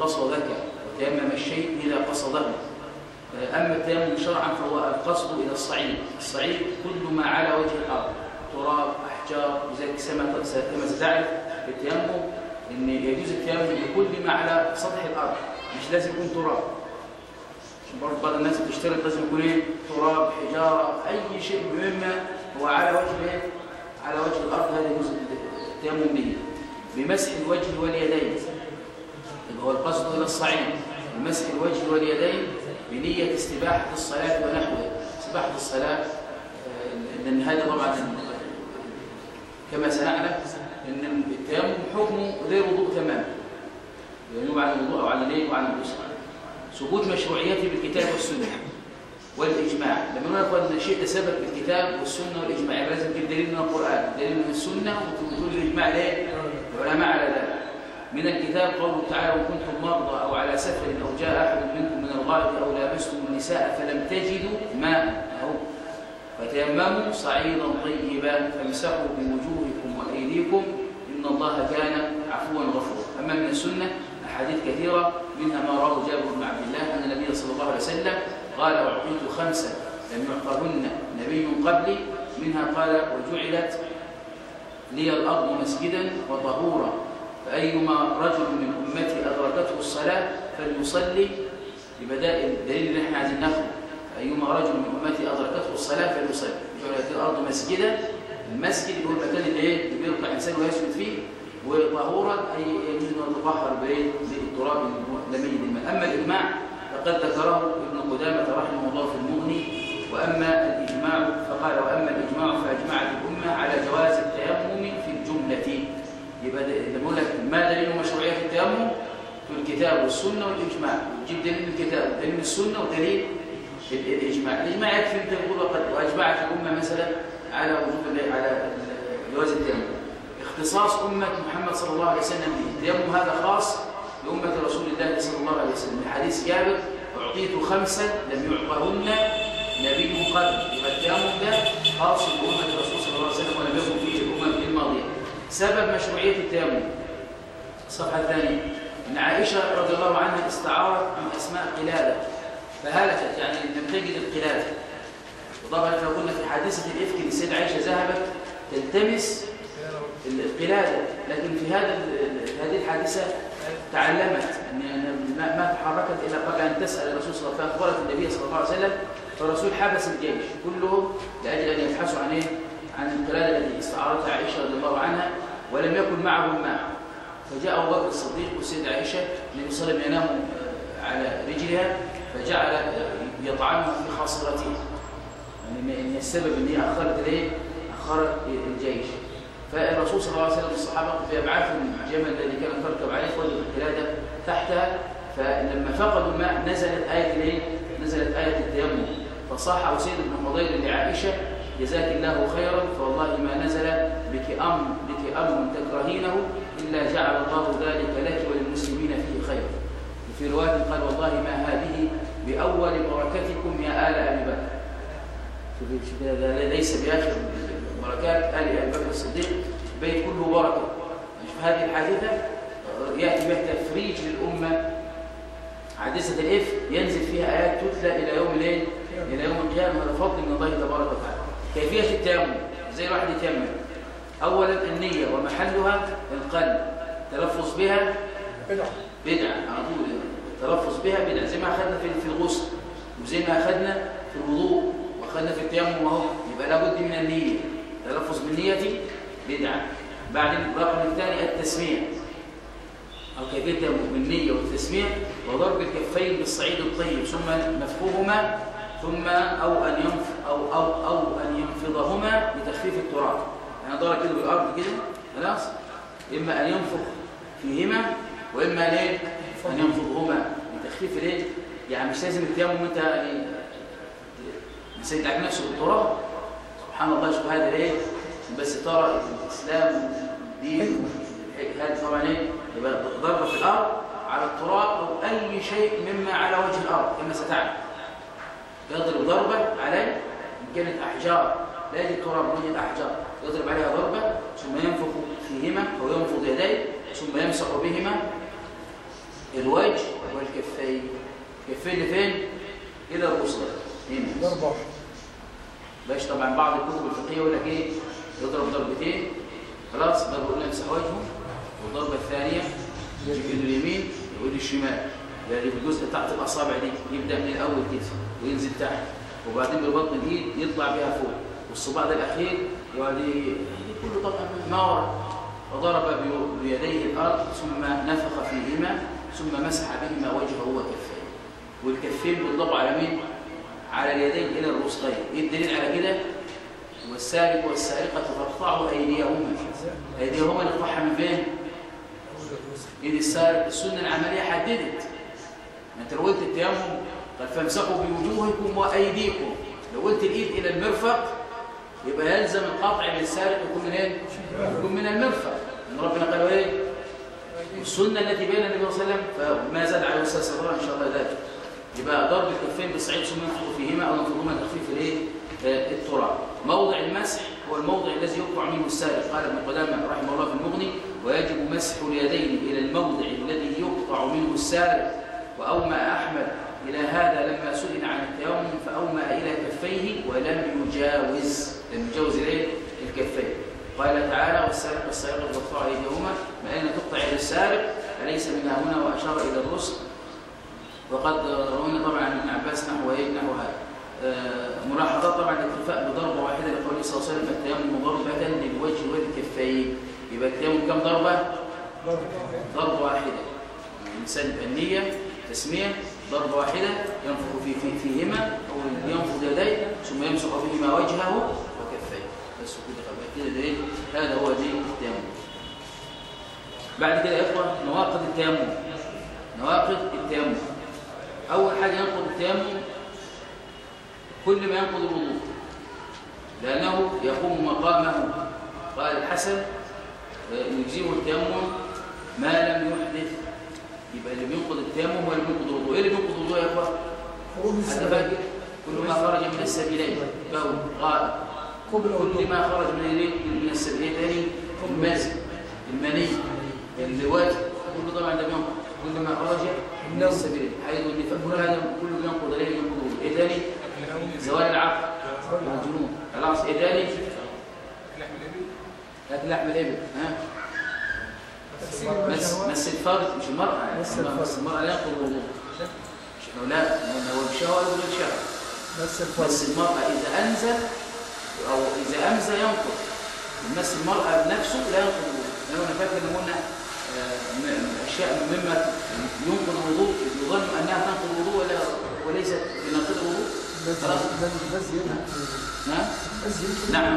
قصد ذكر وتيمم الشيء إذا قصده. أما التيمم شرعا فهو القصد إلى الصعيد. الصعيد كل ما على وجه الأرض. تراب أحجار زي كما ستعرف في التيمم أن يجوز التيمم بكل ما على سطح الأرض. مش لازم يكون تراب. برضه بعض الناس بتشترط لازم يكون إيه؟ تراب حجارة أي شيء مما هو على وجه إيه؟ على وجه الأرض. هذا يجوز التيمم به. بمسح الوجه واليدين. يبقى هو القصد إلى الصعيد بمسح الوجه واليدين بنية استباحة الصلاة ونحوها. استباحة الصلاة لأن هذا طبعا كما سنعلم إن التيمم حكمه غير وضوء تماما ينوب على الوضوء أو على اليد وعلى الغسل ثبوت مشروعيته بالكتاب والسنة والإجماع. لما نقول أن شيء تثبت بالكتاب والسنة والإجماع لازم تجيب دليل من القرآن دليل من السنة وتقول الإجماع ليه؟ العلماء على ذلك. من الكتاب قوله تعالى وإن كنتم مرضى أو على سفر أو جاء أحد منكم من الغائط أو لامستم النساء فلم تجدوا ماء اهو فتيمموا صعيدا طيبا فامسحوا بوجوهكم وأيديكم إن الله كان عفوا غفورا. أما من السنة أحاديث كثيرة منها ما رواه جابر بن عبد الله أن النبي صلى الله عليه وسلم قال أعطيت خمسا لم يعطهن نبي قبلي. منها قال وجعلت لي الأرض مسجدا وطهورا. فايما رجل من أمتي أدركته الصلاة فليصلي ببدائل الدليل اللي إحنا عايزين ناخده. أيما رجل من أمتي أدركته الصلاة فليصلي. جعلت الأرض مسجدا المسجد اللي هو المكان اللي إيه؟ اللي بيطلع الانسان ويسجد فيه وطهورا يجوز أن يتطهر بالتراب لميد الماء أما الإجماع فقد ذكره ابن قدامة رحمه الله في المغني. وأما الإجماع فقال وأما الإجماع فأجمعت الأمة على جواز التيمم يبقى لما لك ما دليل مشروعية التيمم في الكتاب والسنة والإجماع. جيب دليل الكتاب دليل السنة ودليل الإجماع. الإجماع يكفي أنت تقول وقد واجمعت الامه مثلا على وجوب على جواز التيمم. اختصاص أمة محمد صلى الله عليه وسلم التيمم هذا خاص لأمة رسول الله صلى الله عليه وسلم. حديث جابر أعطيت خمسا لم يعطهن نبي قبل. يبقى التيمم ده خاص بأمة الرسول صلى الله عليه وسلم ولم يكن فيه الأمم الماضية سبب مشروعية التيمم. الصفحة الثانية. أن عائشة رضي الله عنها استعارت من أسماء قلادة. فهلكت يعني لم تجد القلادة. وطبعا لو قلنا في حادثة الإفك السيدة عائشة ذهبت تلتمس القلادة. لكن في هذا هذه الحادثة تعلمت أن ما تحركت إلا قبل أن تسأل الرسول صلى الله عليه وسلم فأخبرت النبي صلى الله عليه وسلم فالرسول حبس الجيش. كلهم لأجل أن يبحثوا عن إيه؟ عن القلادة التي استعارتها عائشة رضي الله عنها ولم يكن معهم ماء فجاء أبو بكر الصديق والسيدة عائشة النبي صلى الله عليه وسلم ينام على رجلها فجعل يطعنها في خاصرتها يعني من السبب إن هي أخرت الايه؟ اخرت الجيش فالرسول صلى الله عليه وسلم الصحابه في ابعاث الجمل الذي كانت تركب عليه وجدوا القلاده تحتها فلما فقدوا الماء نزلت آية الايه؟ نزلت آية التيمم فصاح اسيد بن حضير لعائشة جزاك الله خيرا. فوالله ما نزل بك أمر بك أمر تكرهينه إلا جعل الله ذلك لك وللمسلمين فيه خيرا. وفي رواية قال والله ما هذه بأول بركتكم يا آل أبي بكر. ليس بآخر بركات آل أبي بكر الصديق. بيت كله بركة. شوف هذه الحادثة يأتي بها تفريج للأمة. حادثة الافك ينزل فيها آيات تتلى إلى يوم الليل إلى يوم القيامة. هذا فضل من الله تبارك وتعالى. كيفية التيمم؟ زي الواحد يتيمم. اولا النية ومحلها القلب. تلفظ بها بدعة. بدعة على طول. التلفظ بها بدعة. زي ما أخذنا في الغسل. وزي ما أخذنا في الوضوء وأخذنا في التيمم اهو يبقى لابد من النية. تلفظ بالنية بدعة. بعدين الرقم الثاني التسميع. أو كيفية التيمم؟ بالنية والتسميع وضرب الكفين بالصعيد الطيب ثم نفخهما ثم أو أن ينف أو أو أو أن ينفضهما لتخفيف التراب. يعني ضرب كده بالارض كده خلاص؟ إما أن ينفخ فيهما وإما ليه؟ أن ينفضهما لتخفيف الايه يعني مش لازم التيمم انت يعني نسيت على نفسه بالتراب. سبحان الله شوف هذا ليه؟ بس ترى الإسلام دين هذا طبعا إيه؟ يبقى ضربه في الأرض على التراب أو أي شيء مما على وجه الأرض كما ستعلم. يضرب ضربة عليه ان كانت أحجار. لا يجد تراب وجد أحجار. يضرب عليها ضربة ثم ينفخ فيهما أو ينفض يديه ثم يمسح بهما الوجه والكفين. كفين لفين إلى الرسل. هنا. ضربة باش طبعا بعض الكتب الفقهية يقول لك إيه؟ يضرب ضربتين. خلاص الاولى يمسح وجهه. والضربة الثانية يجيب ايده اليمين ويقول الشمال. يعني في الجزء تحت الأصابع دي يبدأ من الأول كده. وينزل تحت. وبعدين ببطن الايد يطلع بها فوق. والصباع ده الأخير يقعد ي- كله طبعا ما ورا. وضرب بي- بيديه الأرض ثم نفخ فيهما ثم مسح بهما وجهه وكفيه. والكفين بيطلقوا على مين؟ على اليدين إلى الرسغين إيه الدليل على كده؟ والسارق والسارقة فاقطعوا أيديهما. أيديهما نقطعها من فين؟ ايد السارق؟ السنة العملية حددت. ما أنت لو قلت التيمم قال فامسحوا بوجوهكم وأيديكم لو قلت الإيد إلى المرفق يبقى يلزم القطع بالسارق يكون من إيه؟ يكون من المرفق ان ربنا قال إيه؟ السنة التي بين النبي صلى الله عليه وسلم فما زاد على وسع صدرها إن شاء الله ذلك يبقى ضرب الكفين بالصعيد ثم ينفض فيهما أو ينفضهما تخفيف الإيه؟ آه، التراب موضع المسح هو الموضع الذي يقطع منه السارق قال ابن قدامة رحمه الله في المغني ويجب مسح اليدين إلى الموضع الذي يقطع منه السارق واومى أحمد إلى هذا لما سئل عن التيمم فاومى إلى كفيه ولم يجاوز. لم يجاوز الايه؟ الكفين. قال تعالى والسارق والسارقه تقطع أيديهما ما أن تقطع يد السارق فليس منها هنا؟ وأشار إلى الرسل. وقد روينا طبعا عن ابن عباس نحو إيه؟ نحو هذا. آه، ملاحظات طبعا الاتفاق بضربة واحدة لقوله صلى الله عليه وسلم التيمم ضربة للوجه والكفين. يبقى التيمم كم ضربة؟ ضربة ضربة واحدة. الانسان النية تسميه ضربة واحدة ينفخ في في فيهما أو ينفض يديه ثم يمسح بهما وجهه وكفيه. بس كده خلاص كده ده هذا هو دين التيمم. بعد كده يا إخوة نواقض التيمم. نواقض التيمم. أول حاجة ينقض التيمم كل ما ينقض الوضوء لأنه يقوم مقامه. قال الحسن يجزئه التيمم ما لم يحدث. يبقى اللي بينقض التيمم هو اللي بينقض الوضوء. خروج فاكر كل ما خرج من السبيلين. بول غائط كل ما خرج من من السبيلين. المذي المني الودي كله طبعا ده بينقض كل ما خرج من. السبيلين. حيض النفاس كل هذا كله بينقض ينقض. الوضوء. إيه تاني زوال العقل. والجنون خلاص. إيه اكل لحم الإبل. ها؟ مس مس الفرج مش المرأة. مس المرأة لا ينقض. الوضوء لا هو بشهوة ولا بدون شهوة. بس الفرق. مس المرأة إذا أنزل أو إذا أمزى ينقض. مس المرأة بنفسه لا ينقض. لأنه أنا فاكر إن قلنا آه، أشياء مما ينقض الوضوء يظن أنها تنقض الوضوء وليست بناقض الوضوء. بس خلاص. بس نعم بس هنا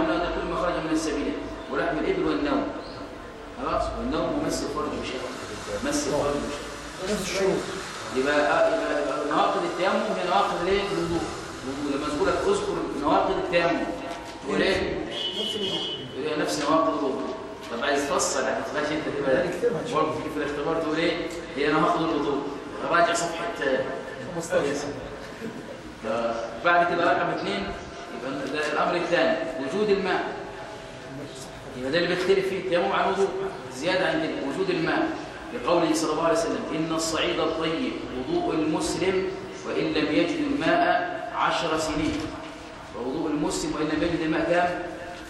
ما خرج من السبيل. ولحم الإبل والنوم. خلاص؟ والنوم ومس الفرج بشهوة. مس الفرج الشروط يبقى آه، يبقى نواقض التيمم هي نواقض الايه؟ الوضوء الوضوء لما تقول لك اذكر نواقض التيمم تقول إيه؟ نفس الوضوء هي نفس نواقض الوضوء طب عايز تفصل ما تبقاش أنت كده. برضه في الاختبار تقول إيه؟ هي نواقض الوضوء راجع صفحة آه، 15 آه، بعد كده رقم اثنين يبقى ده الأمر الثاني وجود الماء. يبقى ده اللي بيختلف فيه التيمم عن الوضوء زيادة عن وجود الماء. لقوله صلى الله عليه وسلم إن الصعيد الطيب وضوء المسلم وإن لم يجد الماء عشر سنين. ووضوء المسلم وإن لم يجد الماء كام؟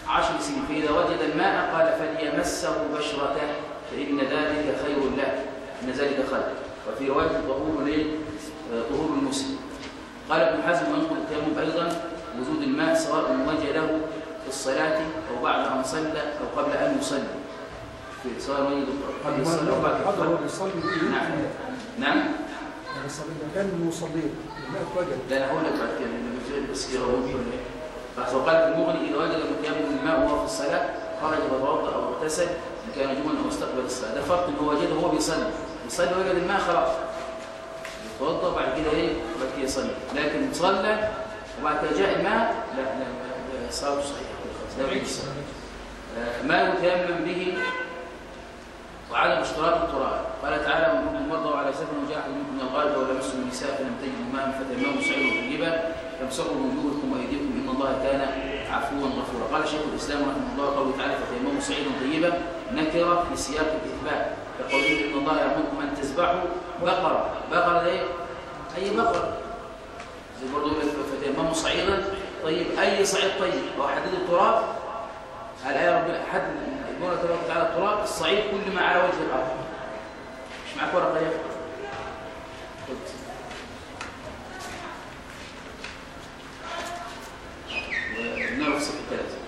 عشر سنين. فإذا وجد الماء قال فليمسه بشرته فإن ذلك خير له. إن ذلك خير. وفي إيه آه، طهور المسلم. قال ابن حزم وينقل التيمم أيضا وجود الماء سواء وجده في الصلاة أو بعد أن صلى أو قبل أن يصلي. في سواء وجد قبل الصلاه هو الصلاه بيصلي نعم؟ نعم. يعني مكان الماء اتوجد ده أنا هقول لك بعد كده مش بس كده في المغني إذا وجد المتيمم الماء وهو في الصلاة خرج فتوضا أو اغتسل إن كان جنبا أو استقبل الصلاة. ده فرق إن هو وجده وهو بيصلي. يصلي وجد الماء خلاص. يتوضأ بعد كده إيه؟ بعد كده يصلي. لكن صلى وبعد كده جاء الماء لا لا لا خلاص لا يجوز. الصلاة. آه، ما يتيمم به وعدم اشتراط التراب قال تعالى ومن كنتم مرضى وعلى سفر وجاء منكم من الغائب ولا مسوا النساء فلم تجدوا ماء فتيمموا سعيدا طيبا فامسحوا بوجوهكم وأيديكم إن الله كان عفوا غفورا. قال شيخ الإسلام رحمه الله قوله تعالى فتيمموا سعيدا طيبا نكرة في سياق الإثبات. كقوله إن الله يأمركم أن تذبحوا بقرة. بقرة ده إيه؟ أي بقرة. زي برضه فتيمموا صعيدا طيب. أي صعيد طيب؟ هو حدد التراب؟ الآية ربنا حدد يقول تبارك وتعالى التراب الصعيد كل ما على وجه الأرض. مش معاك ورقة يا خد ونعرف صفحة ثلاثة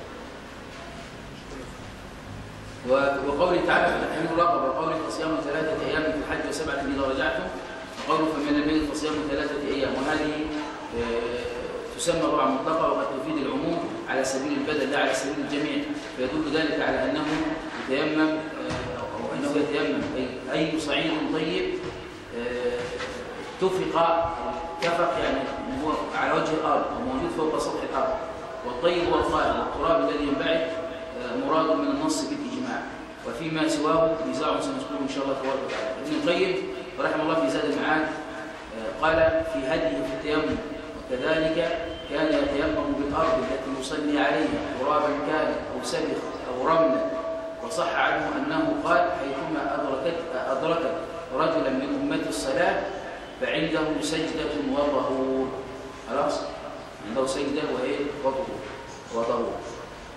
و- وقوله تعالى في تحريم الرقبة وقوله فصيام ثلاثة أيام في الحج وسبعة إذا رجعتم. وقوله فمن لم يجد فصيام ثلاثة أيام. وهذه آه، تسمى طبعا مطلقة وقد تفيد العموم. على سبيل البدل لا على سبيل الجميع. فيدل ذلك على أنه يتيمم آه، أو أنه يتيمم. أي أي صعيد طيب آه، اتفق أو اتفق يعني هو على وجه الأرض أو موجود فوق سطح الأرض. والطيب هو الطاهر والتراب الذي ينبعث آه، مراد من النص بالإجماع. وفيما سواه نزاع سنذكره إن شاء الله تبارك وتعالى. ابن القيم رحمه الله في زاد المعاد قال في هديه في التيمم وكذلك كان يتيمم بالأرض التي يصلي عليها ترابا كان أو سبخ أو رملا وصح عنه أنه قال حيثما أدركت أدركت رجلا من أمة الصلاة فعنده سجدة وطهور. خلاص؟ عنده سجدة وإيه؟ وطهور. وطهور.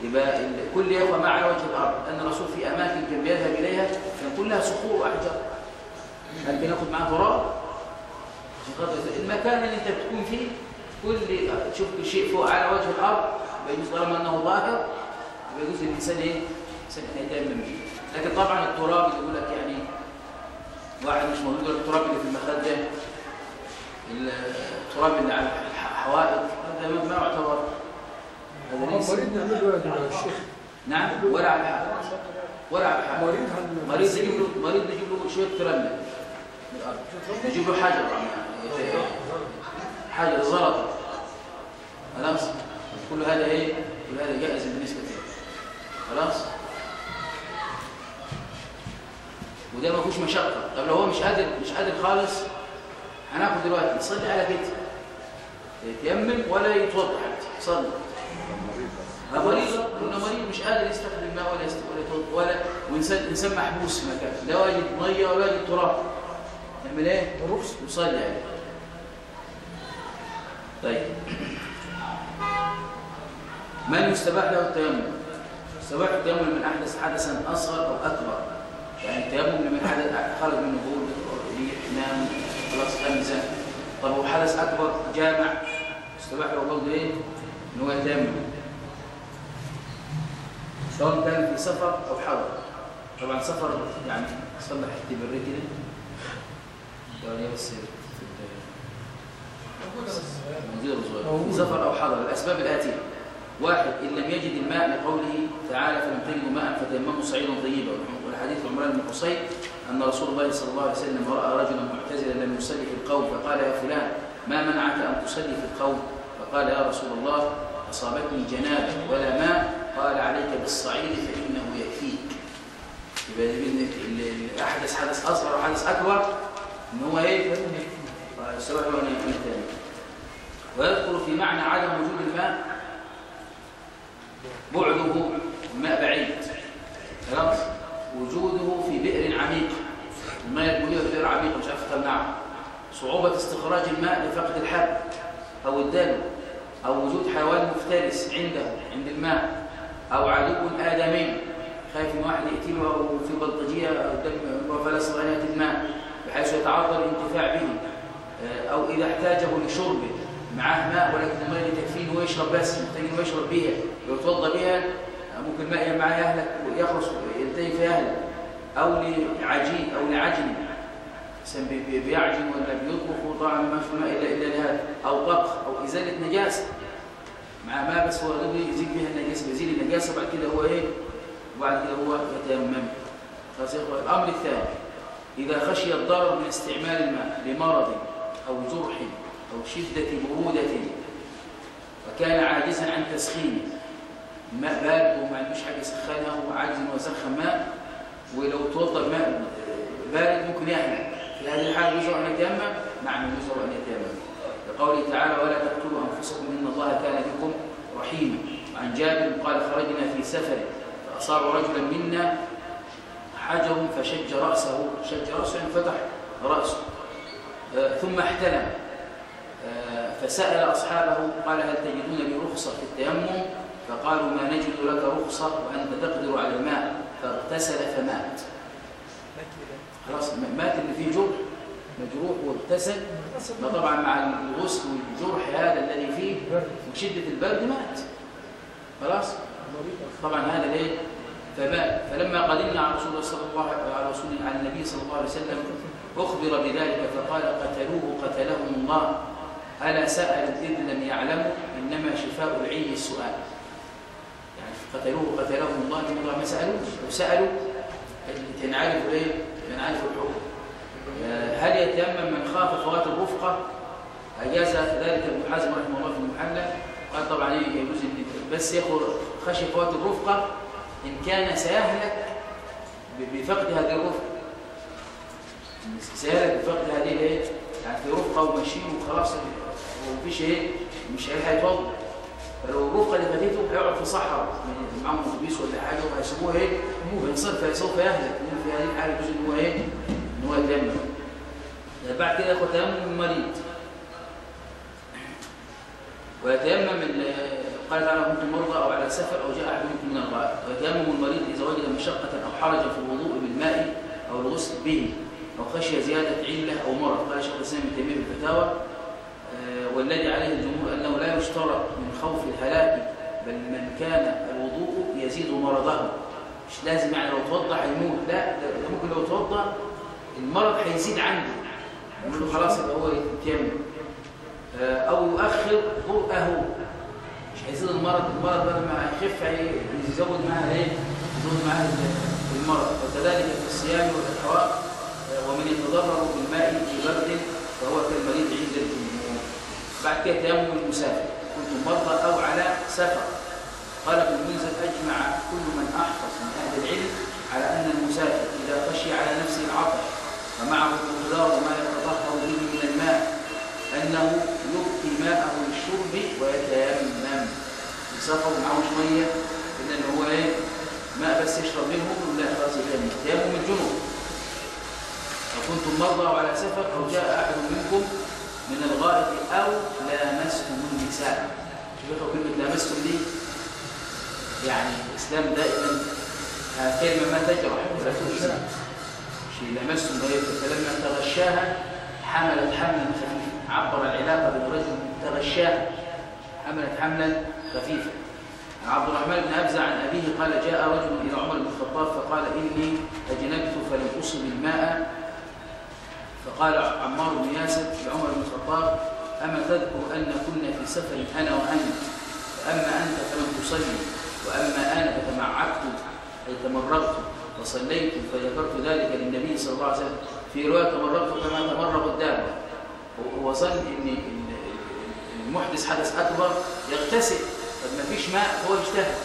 يبقى كل يوم ما على وجه الأرض. أن الرسول في أماكن كان بيذهب إليها كان كلها صخور وأحجار. هل بناخد معاه تراب؟ المكان اللي أنت بتكون فيه كل تشوف شيء فوق على وجه الأرض يجوز طالما أنه ظاهر يبقى يجوز الإنسان إيه؟ الإنسان يتيمم به لكن طبعا التراب اللي يقول لك يعني واحد مش موجود التراب اللي في المخدة التراب اللي على الحوائط هذا ما يعتبر. هذا ليس مريض نعمل له يا الشيخ نعم ولا على الحائط. ولا على الحائط مريض يجيب له مريض يجيب له شوية ترمل من الأرض. يجيب له حجر حجر زلطه خلاص؟ كل هذا إيه؟ كل هذا جائز بالنسبة له خلاص؟ وده ما فيهوش مشقة. طب لو هو مش قادر مش قادر خالص هناخد دلوقتي. يصلي على كده. يتيمم ولا يتوضأ. حتى يصلي لا مريض. انه مريض مش قادر يستخدم ماء ولا يتوضا ولا وانسان انسان محبوس في مكان لا واجد مية ولا واجد تراب. يعمل إيه؟ يصلي عليه. طيب. من يستباح له التيمم؟ يستباح التيمم من أحدث حدثا أصغر أو أكبر. يعني التيمم لمن حدث خرج منه بول ريح نام خلاص خمسه طب هو حدث أكبر جامع يستباح له برضه إيه؟ إن هو يتيمم. سواء كان في سفر أو حضر. طبعا سفر يعني صلح حتة بالرجل ولا بس سفر أو حضر. الأسباب الآتية. واحد إن لم يجد الماء لقوله تعالى فلم تجدوا ماء فتيمموا صعيدا طيبا. والحديث عمران بن حصين أن رسول الله صلى الله عليه وسلم رأى رجلا معتزلا لم يصلي في القوم فقال يا فلان ما منعك أن تصلي في القوم؟ فقال يا رسول الله أصابتني جنابة ولا ماء. قال عليك بالصعيد فإنه يكفيك يبقى الأحدث حدث أصغر وحدث أكبر إن هو إيه؟ سواء هو من الثاني ويذكر في معنى عدم وجود الماء بعده الماء بعيد. خلاص وجوده في بئر عميق. الماء الموجودة في بئر عميق مش عارف تمنعه صعوبة استخراج الماء لفقد الحب أو الدلو أو وجود حيوان مفترس عنده عند الماء أو عدو آدمي. خايف من واحد يقتله أو في بلطجية وفلا صغيرة الماء بحيث يتعذر الانتفاع به آه، أو إذا احتاجه لشربه. معاه ماء ولكن الماء اللي تكفيه إنه يشرب بس محتاج إنه يشرب بيها لو يتوضا بيها ممكن الماء معاه يهلك ويخلص ينتهي فيهلك أو لعجين أو لعجن. بي- بيعجن ولا بيطبخ وطبعا ما في ماء إلا إلا لهذا. أو طبخ أو إزالة نجاسة. مع ماء بس هو ده يزيل بها النجاسة بيزيل النجاسة وبعد كده هو إيه؟ وبعد كده هو يتيمم. خلاص الأمر الثاني إذا خشي الضرر من استعمال الماء لمرض أو جرح أو شدة برودة وكان عاجزا عن تسخينه الماء بارد وما عندوش حاجة يسخنها وعاجز إنه يسخن ماء. ولو توضى الماء بارد ممكن يحرق في هذه الحالة يجوز أن يتيمم؟ نعم يجوز أن يتيمم. لقوله تعالى ولا تقتلوا أنفسكم إن الله كان بكم رحيما. عن جابر قال خرجنا في سفر. فأصاب رجلا منا حجر فشج رأسه. شج رأسه يعني فتح رأسه. ثم احتلم. فسأل أصحابه قال هل تجدون لي رخصة في التيمم؟ فقالوا ما نجد لك رخصة وأنت تقدر على الماء. فاغتسل فمات. خلاص مات اللي فيه جرح. مجروح واغتسل. ما طبعا مع الغسل والجرح هذا الذي فيه وشدة البرد مات. خلاص؟ طبعا هذا ليه؟ فمات. فلما قدمنا على رسول الله صلى الله على رسول على النبي صلى الله عليه وسلم أخبر بذلك فقال قتلوه قتلهم الله. ألا سألوا إذ لم يعلموا إنما شفاء العي السؤال. يعني قتلوه قتلهم الله لما ما سألوش لو سألوا تنعرف إيه؟ ينعرف الحكم. هل يتيمم من خاف فوات الرفقة؟ أجاز ذلك ابن حازم رحمه الله في المحلى قال طبعا إيه يجوز بس ياخذ خشي فوات الرفقة إن كان سيهلك بفقد هذه الرفقة. سيهلك بفقد هذه الايه يعني في رفقة وماشيين وخلاص. ومفيش إيه مش هيلحق يتوضأ. فلو الرفقة اللي فاتته هيقعد في صحراء معاهم أتوبيس ولا حاجة وهيسيبوه إيه؟ وينصرف سوف يهلك في هذه الحالة يجوز إن هو إيه؟ إن هو يتيمم بعد كده ياخد تيمم المريض. ويتيمم قال تعالى كنتم مرضى أو على سفر أو جاء احد منكم من الغائط. ويتيمم المريض إذا وجد مشقة أو حرجا في الوضوء بالماء أو الغسل به أو خشي زيادة علة أو مرض. قال شيخ الإسلام ابن تيمية في الفتاوى والذي عليه الجمهور أنه لا يشترط من خوف الهلاك بل من كان الوضوء يزيد مرضه. مش لازم يعني لو توضع هيموت لا ممكن لو توضع المرض هيزيد عنده. يقول خلاص يبقى هو يتيمم آه، أو يؤخر برءه مش هيزيد المرض المرض بدل ما يخف يزود معاه إيه؟ يزود معاه المرض. وكذلك في الصيام والاحواء آه، ومن يتضرر بالماء في برد فهو كالمريض عند الجمهور. بعد كده تيمم المسافر. كنتم مرضى أو على سفر. قال ابن المنذر أجمع كل من احفظ من أهل العلم على أن المسافر إذا خشي على نفسه العطش ومعه مقدار ما يتطهر به من الماء أنه يبقي ماءه للشرب ويتيمم. يسافر معه الا إن هو إيه؟ ماء بس يشرب منه لا خلاص يتيمم تيمم الجنوب. وكنتم مرضى على سفر أو جاء أحد منكم من الغائط أو لامستم النساء. شوفوا كلمة لامستم دي يعني الإسلام دائما كلمة ما تجرح ولا تؤذي شيء لمستم فلما تغشاها حملت حملا خفيفا. عبر العلاقة بالرجل تغشاها حملت حملا خفيفا. عبد الرحمن بن أبزع عن أبيه قال جاء رجل إلى عمر بن الخطاب فقال إني أجنبت فلم أصب الماء فقال عمار بن ياسر لعمر بن الخطاب أما تذكر أن كنا في سفر أنا وأنت؟ فأما أنت فلم تصلي وأما أنا فتمعكت أي تمرغت وصليت فذكرت ذلك للنبي صلى الله عليه وسلم. في رواية تمرغت كما تمرغ الدابة. وظن أن المحدث حدث أكبر يغتسل طب ما فيش ماء هو يجتهد.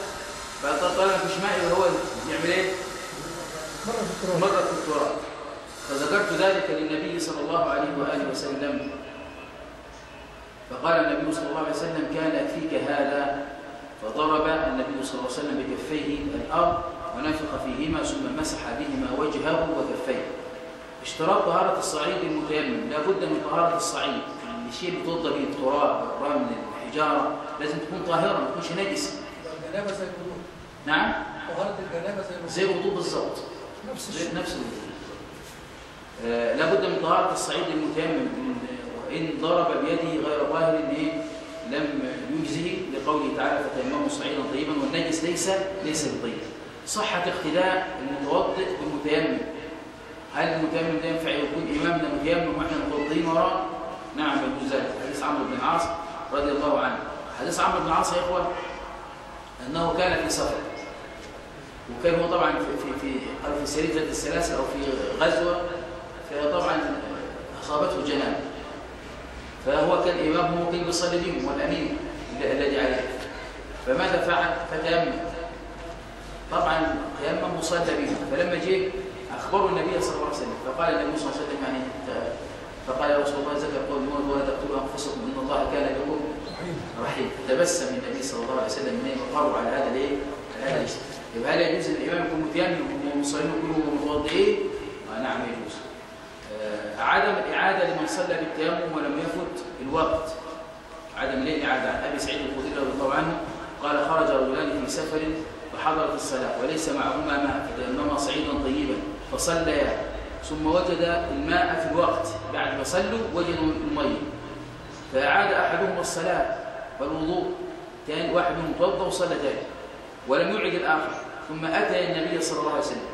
فطالما ما فيش ماء هو يعمل إيه؟ مرة في التراب. فذكرت ذلك للنبي صلى الله عليه وآله وسلم. فقال النبي صلى الله عليه وسلم كان يكفيك هذا. فضرب النبي صلى الله عليه وسلم بكفيه الأرض ونفخ فيهما ثم مسح بهما وجهه وكفيه. اشتراط طهارة الصعيد المتيمم. لابد من طهارة الصعيد الشيء اللي توضى به التراب الرمل الحجارة لازم تكون طاهرة ما تكونش نجسة. نعم؟ طهارة الجنابة زي الوضوء زي الوضوء بالظبط. نفس الشيء. نفس الوضوء لابد من طهارة الصعيد المتيمم وإن ضرب بيده غير ظاهر إيه لم يجزه لقوله تعالى فتيمموا صعيدا طيبا والنجس ليس ليس بطيب. صحة اقتداء المتوضئ بالمتيمم. هل المتيمم ده ينفع يكون إمامنا متيمم وإحنا متوضئين وراه؟ نعم يجوز ذلك. حديث عمرو بن العاص رضي الله عنه. حديث عمرو بن العاص يا إخوة أنه كان في سفر وكان هو طبعا في في في في ذات السلاسل أو في غزوة. فطبعا أصابته جنابه فهو كان إمامه ممكن يصلي بهم والأمين الذي عليه. فماذا فعل؟ فتيمم. طبعا تيمم مصلى بهم فلما جه أخبروا النبي صلى الله عليه وسلم فقال النبي صلى الله عليه وسلم يعني فقال يا رسول الله ذكر قول الموت ولا تقتلوا أنفسكم إن الله كان بكم رحيم. تبسم النبي صلى الله عليه وسلم من وقروا على هذا الايه لا ليس. يبقى هل يجوز الامام يكون متيمم والمصلين يكونوا متوضئين؟ آه نعم يجوز. عدم الاعاده لمن صلى بالتيمم ولم يفت الوقت عدم إعادة؟ عن أبي سعيد الخدري رضي الله عنه قال خرج رجلان في سفر فحضرت الصلاة وليس معهما ماء فتيمما صعيدا طيبا فصليا. ثم وجد الماء في الوقت. بعد ما صلوا وجدوا المية. فأعاد أحدهم الصلاة والوضوء. كان واحد منهم توضأ وصلى تاني ولم يعد الآخر. ثم أتى النبي صلى الله عليه وسلم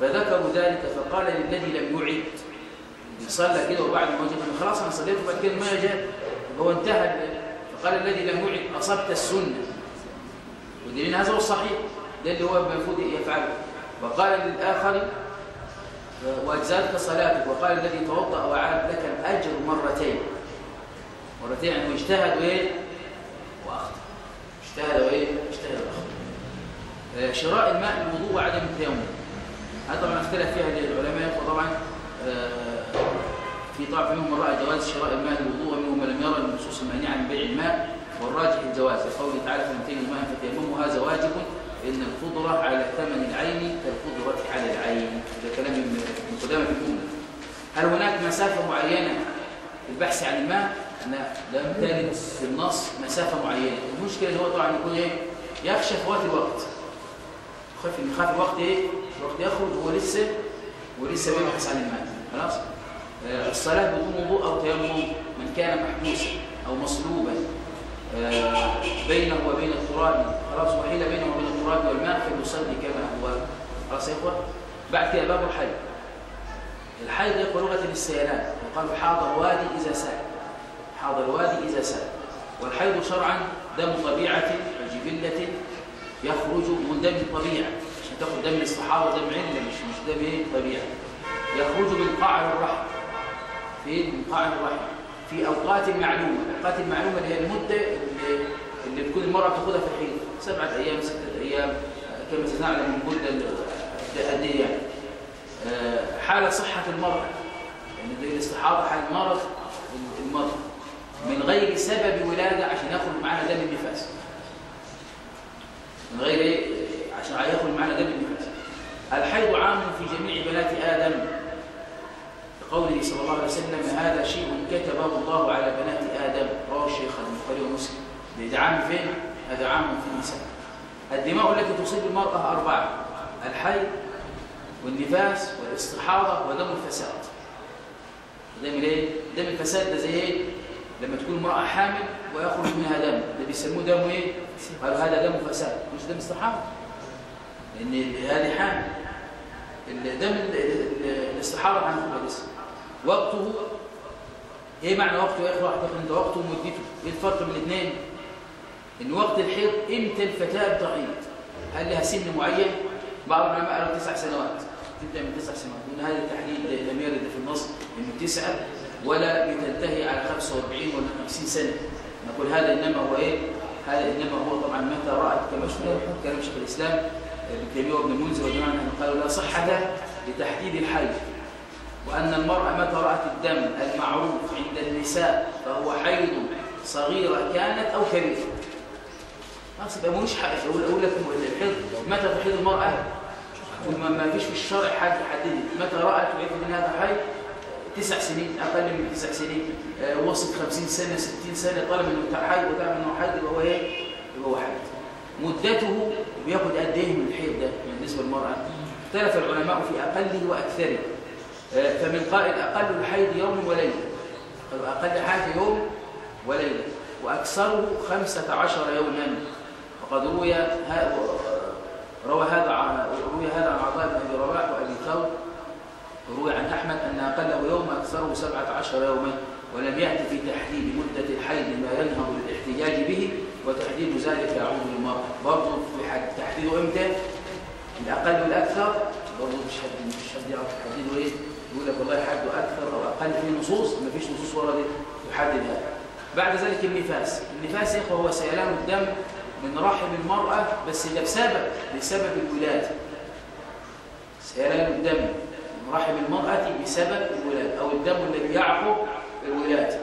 فذكروا ذلك فقال للذي لم يعد. صلى كده وبعد ما وجد خلاص أنا صليت وبعد كده الماء جاء هو انتهى. فقال الذي لم يعد أصبت السنة. ودليل هذا هو الصحيح. ده اللي هو المفروض يفعله. وقال للآخر وأجزأتك صلاتك. وقال الذي توضأ وعاد لك الأجر مرتين. مرتين يعني اجتهد وإيه؟ وأخطأ. اجتهد وإيه؟ اجتهد وأخطأ. شراء الماء للوضوء وعدم التيمم هذا طبعا اختلف فيها العلماء وطبعا آه في طرف منهم من رأى جواز شراء الماء للوضوء ومنهم من لم يرى النصوص المانعه من بيع الماء والراجح الجواز. لقوله تعالى فلم تجد ماء فتيمموا هذا واجب إن القدره على ثمن العين كالقدره على العين. هذا كلام من قدامى في الجمله هل هناك مسافة معينة في البحث عن الماء؟ لا لم ترد في النص مسافة معينة. المشكلة ان هو طبعا يكون إيه؟ يخشى فوات الوقت. خاف ان خاف الوقت إيه؟ الوقت يخرج وهو لسه ولسه بيبحث عن الماء. خلاص؟ آه الصلاة بدون وضوء أو تيمم من كان محبوسا أو مصلوبا آه بينه وبين التراب خلاص وحيل بينه وبين التراب والماء فليصلي كما هو. خلاص يا إخوة؟ بعد كده باب الحيض. الحيض يقول لغة السيلان وقالوا حاضر وادي إذا سال حاضر الوادي إذا سال والحيض شرعا دم طبيعة وجبلة يخرج من دم الطبيعة عشان تاخد دم الاستحاضة دم علة مش مش دم إيه؟ طبيعة. يخرج من قاع الرحم. فين من قاع الرحم. في أوقات معلومة. الأوقات المعلومة اللي هي المدة اللي, اللي بتكون المرأة بتاخدها في الحيض. سبعة أيام ستة أيام كما سنعلم المدة قد إيه يعني. حالة صحة المرأة. يعني زي الاستحاضة حال مرض المرأة من غير سبب ولادة عشان يخرج معنا دم النفاس. من غير إيه؟ عشان يخرج معنا دم النفاس. الحيض عام في جميع بنات آدم. بقوله صلى الله عليه وسلم هذا شيء كتبه الله على بنات آدم رواه الشيخ البخاري ومسلم ده عام فين؟ هذا عام في النساء الدماء التي تصيب المرأة أربعة الحيض والنفاس والاستحاضة ودم الفساد دم الايه؟ دم الفساد ده زي إيه؟ لما تكون امرأة حامل ويخرج منها دم ده بيسموه دم إيه؟ قالوا هذا دم فساد مش دم استحاضة لأن هذه حامل الدم الاستحاضة هناخدها بس وقته إيه معنى وقته يا إخوة أنت وقته ومدته إيه الفرق بين الاثنين؟ إن وقت الحيض إمتى الفتاة بتحيض؟ هل لها سن معين؟ بعض العلماء قالوا تسع سنوات تبدأ من تسع سنوات وان هذا التحديد لم يرد في النص انه تسعه ولا بتنتهي على 45 ولا 50 سنة نقول هذا إنما هو إيه؟ هذا إنما هو طبعا متى رأت كما كلام شيخ الإسلام ابن تيمية وابن المنذر وجماعه قالوا لا صحة لتحديد الحيض وأن المرأة متى رأت الدم المعروف عند النساء فهو حيض صغيرة كانت أو كبيرة؟ خلاص يبقى حاجة أقول أقول لك الحيض متى تحيض المرأة؟ وما ما فيش في الشرع حد يحدد متى رأت وعرفت ان هذا حي تسع سنين أقل من تسع سنين. أه وصل 50 سنة 60 سنة طالما انه حي وتعمل انه حي يبقى هو إيه؟ يبقى هو حي مدته بياخد قد إيه من الحيض ده بالنسبة للمرأة؟ اختلف العلماء في أقله وأكثره. أه فمن قائل أقل الحيض يوم وليلة. قالوا أقل حاجة يوم وليلة. وأكثره 15 يوما. وقد روي روى هذا روي هذا عن عطاء بن أبي رباح وأبي ثور. وروي عن أحمد أن أقله يوم أكثره 17 يوما. ولم يأتي في تحديد مدة الحيض ما ينهض للاحتجاج به. وتحديد ذلك يعود للمراه برضه في حد تحديده إمتى؟ الأقل والأكثر. برضه مش مش حد يعرف تحديده إيه؟ يقول لك والله حد أكثر أو أقل في نصوص ما فيش نصوص وردت تحدد هذا. بعد ذلك النفاس. النفاس يا إخوة هو سيلان الدم من رحم المرأة بس ده بسبب بسبب الولادة سيلان الدم من رحم المرأة بسبب الولادة أو الدم الذي يعقب الولادة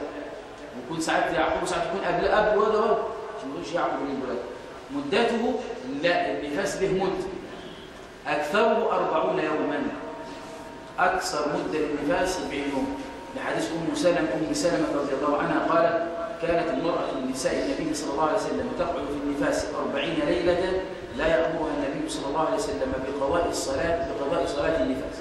ويكون ساعات يعقب وساعات يكون قبل قبل الولادة برضه عشان ما يعقب من الولادة مدته لا النفاس به مدة أكثره أربعون يوما. أكثر مدة للنفاس 40 يوم لحديث أم سلمة أم سلمة رضي الله عنها قالت كانت المرأة من نساء النبي صلى الله عليه وسلم تقعد في النفاس أربعين ليلة لا يأمرها النبي صلى الله عليه وسلم بقضاء الصلاة بقضاء صلاة النفاس.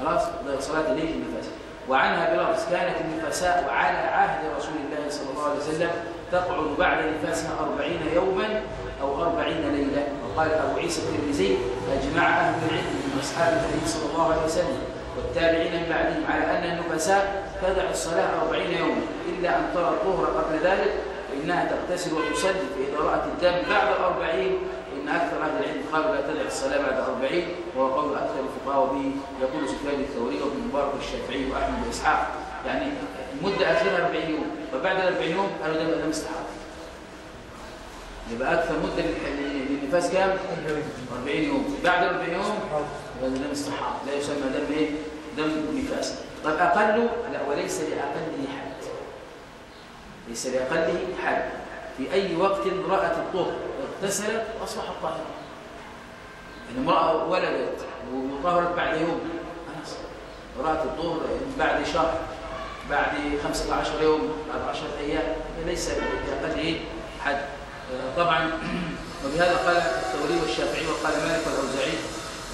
خلاص؟ صلاة الليل النفاس. وعنها بلفظ كانت النفساء على عهد رسول الله صلى الله عليه وسلم تقعد بعد نفاسها أربعين يوما أو أربعين ليلة. وقال أبو عيسى الترمذي أجمع أهل العلم من أصحاب النبي صلى الله عليه وسلم. والتابعين من بعدهم على أن النفساء تدع الصلاة أربعين يوما إلا أن ترى الظهر قبل ذلك فإنها تغتسل وتصلي فإذا رأت الدم بعد الأربعين إن أكثر أهل العلم قالوا لا تدع الصلاة بعد أربعين وهو قول أكثر الفقهاء به يقول سفيان الثوري وابن مبارك الشافعي وأحمد وإسحاق يعني المدة آخرها 40 يوم فبعد ال 40 يوم قالوا ده ده مستحب. يبقى أكثر مدة للنفاس كام؟ 40 يوم. بعد 40 يوم يبقى ده مستحب. لا يسمى دم إيه؟ دم نفاس طب أقله لا وليس لأقله حد. ليس لأقله حد. في أي وقت رأت الطهر اغتسلت وأصبحت طاهرة. يعني امرأة ولدت وطهرت بعد يوم. خلاص. رأت الطهر بعد شهر بعد 15 يوم بعد 10 أيام ليس لأقله حد. طبعا وبهذا قال الثوري والشافعي وقال مالك والأوزاعي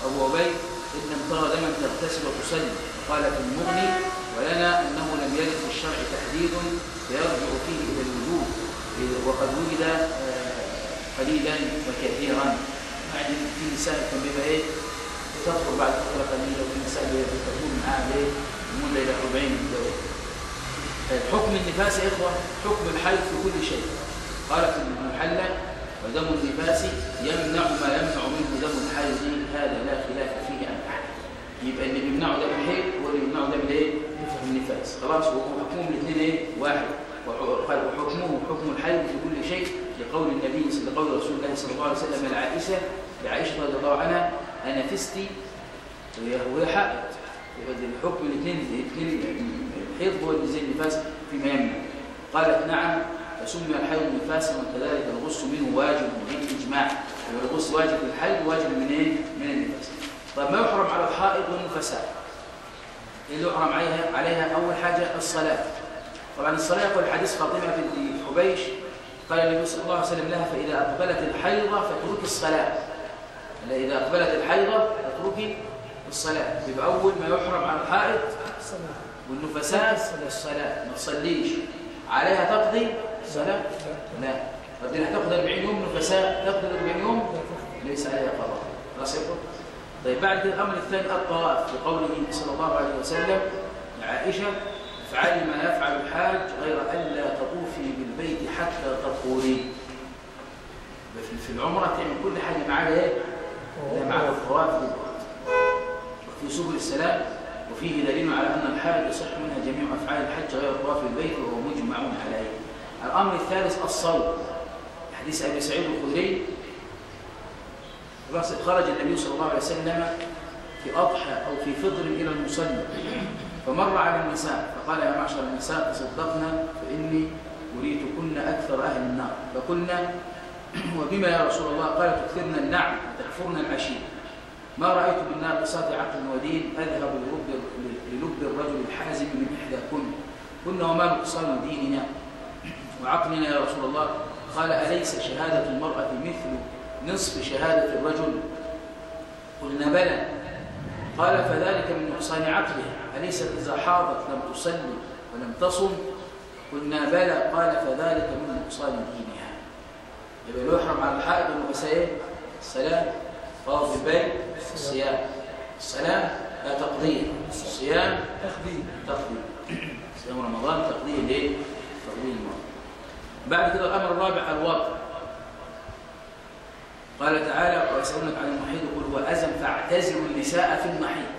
أبو عبيد إن ترى دما تغتسل وتصلي قال في المغني ولنا أنه لم يرد في الشرع تحديد يرجع فيه إلى الوجوب وقد وجد قليلا وكثيرا. يعني في نساء كان بيبقى إيه؟ تطهر بعد فترة قليلة وفي نساء بتطول معاها إيه؟ المده إلى 40 حكم النفاس يا إخوة حكم الحيض في كل شيء. قال في المحلى ودم النفاس يمنع ما يمنع منه دم الحيض هذا لا خلاف فيه يبقى اللي بيمنعه دم الحيض هو اللي بيمنعه دم الايه النفاس. خلاص وحكمهم الاثنين إيه؟ واحد. وحكمه حكم الحيض في كل شيء لقول النبي لقول رسول الله صلى الله عليه وسلم لعائشه لعائشه رضي الله عنها أنا فستي وهي يبقى الحكم الاثنين الاثنين الحيض هو اللي زي النفاس فيما يمنع. قالت نعم فسمي الحيض نفاسا وكذلك الغسل منه واجب بالاجماع والغسل واجب في الحيض واجب من إيه؟ من النفاس. طيب ما يحرم على الحائض والنفساء إيه اللي يحرم عليها؟ عليها أول حاجة الصلاة. طبعا الصلاة يقول الحديث فاطمة بنت حبيش قال النبي صلى الله عليه وسلم لها فإذا أقبلت الحيضه فاتركي الصلاة. إذا أقبلت الحيضه فاتركي الصلاة. يبقى أول ما يحرم على الحائض والنفساء الصلاة. ما تصليش. عليها تقضي صلاه لا. طب دي هتاخد 40 يوم نفساء تاخد 40 يوم؟ ليس عليها قضاء. خلاص طيب بعد كده الأمر الثاني الطواف لقوله صلى الله عليه وسلم لعائشه افعلي ما يفعل الحاج غير الا تطوفي بالبيت حتى تطهري في العمرة تعمل كل حاجة معاها إيه؟ مع الطواف وفي سبل السلام وفيه دليل على أن الحاج يصح منها جميع أفعال الحج غير طواف البيت وهو مجمع عليه. الأمر الثالث الصوم حديث أبي سعيد الخدري خرج النبي صلى الله عليه وسلم في أضحى أو في فطر إلى المصلي. فمر على النساء فقال يا معشر النساء تصدقنا فإني أريتكن أكثر أهل النار. فقلنا وبما يا رسول الله؟ قال تكثرن النعم وتكفرن العشير. ما رأيت من ناقصات عقل ودين أذهب للب الرجل الحازم من إحداكن. كنا وما نقصان ديننا وعقلنا يا رسول الله؟ قال أليس شهادة المرأة مثل نصف شهادة الرجل. قلنا بلى. قال فذلك من نقصان عقلها أليست إذا حاضت لم تصلي ولم تصم؟ قلنا بلى. قال فذلك من نقصان دينها. يبقى يحرم على الحائض والنساء الصلاة طواف البيت الصيام. الصلاة لا تقضية. الصيام تقديم تقضية. صيام رمضان تقضية ليه؟ تقضية المرض بعد كده الأمر الرابع الواقع قال تعالى ويسألونك عن المحيط قل هو أذى فاعتزلوا النساء في المحيط.